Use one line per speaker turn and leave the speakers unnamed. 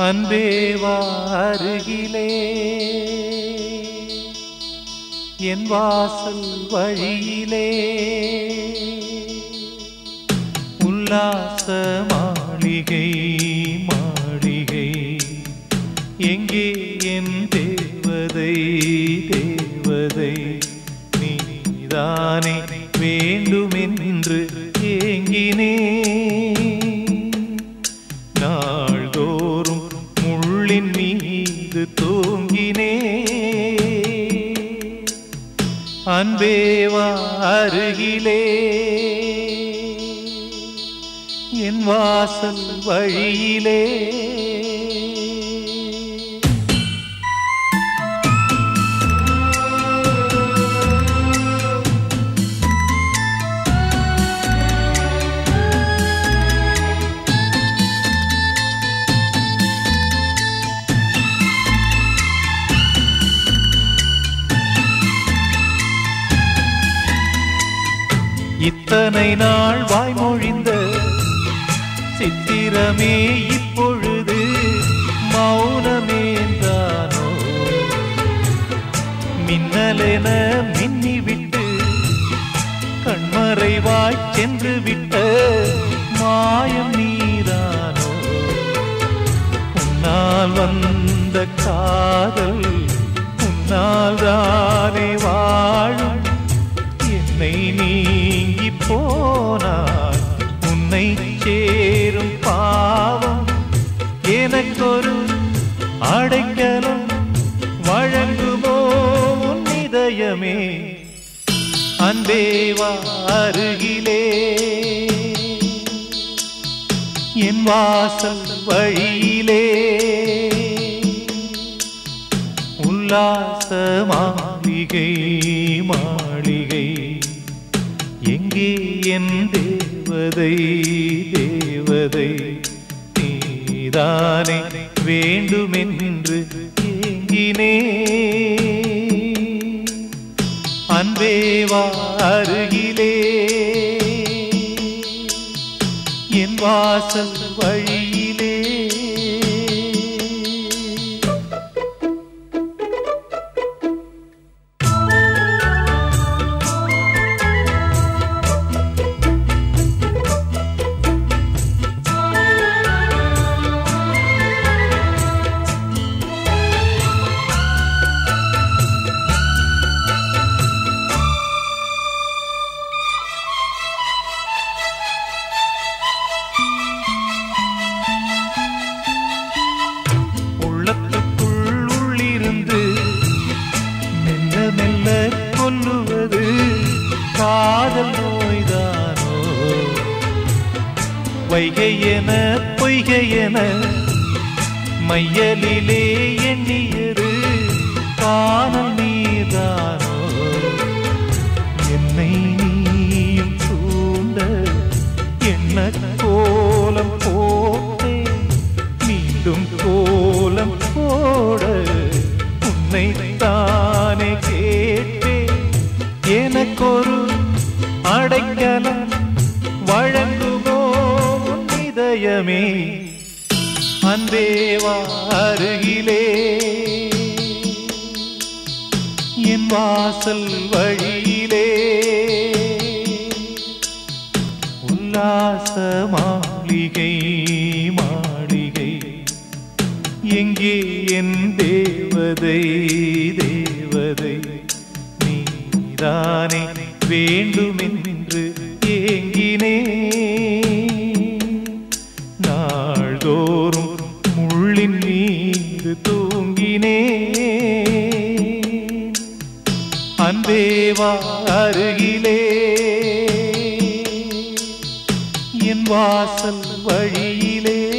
அன்பே வாருகிலே. என் வாசல் வழியிலே. உல்லாச மாளிகை. மாளிகை எங்கே என் தேவதை தேவதை? நீதானே வேண்டுமென்று ஏங்கினே அன்பேவா அருகிலே. என் வாசல் வழியிலே. இத்தனை நாள் வாய்மொழிந்த சித்திரமே இப்பொழுது மௌனமேந்தானோ? மின்னலென மின்னிவிட்டு கண்மறைவாய் சென்று விட்ட மாயம் நீரானோ? உன்னால் வந்த காதல் உன்னால் தான் உன்னை சேரும் பாவம். எனக்கொரு அடைக்கலம் வழங்குமோ உன் இதயமே? அன்பேவா அருகிலே. என் வாசல் வழியிலே. உல்லாச மாளிகை. என் தேவதை தேவதை நீதானே வேண்டுமென்று ஏங்கினே. அன்பேவா அருகிலே என் வாசல் வழி பொய்கை என பொய்கை என மையலிலே எண்ணியது காணல் நீதானோ? என்னை நீயும் சூண்ட என்ன கோலம் போட்டே மீண்டும் கோலம் போட உன்னை தானே கேட்டே எனக்கொரு அடைக்கலம் வழங்குமோ இதயமே அன்பேவா அருகிலே என் வாசல் வழியிலே உல்லாச மாளிகை மாளிகை. எங்கே என் தேவதை தேவதை நீதானே வேண்டுமென்று முள்ளின் மீது தூங்கினே அன்பேவா அருகிலே. என் வாசல் வழியிலே.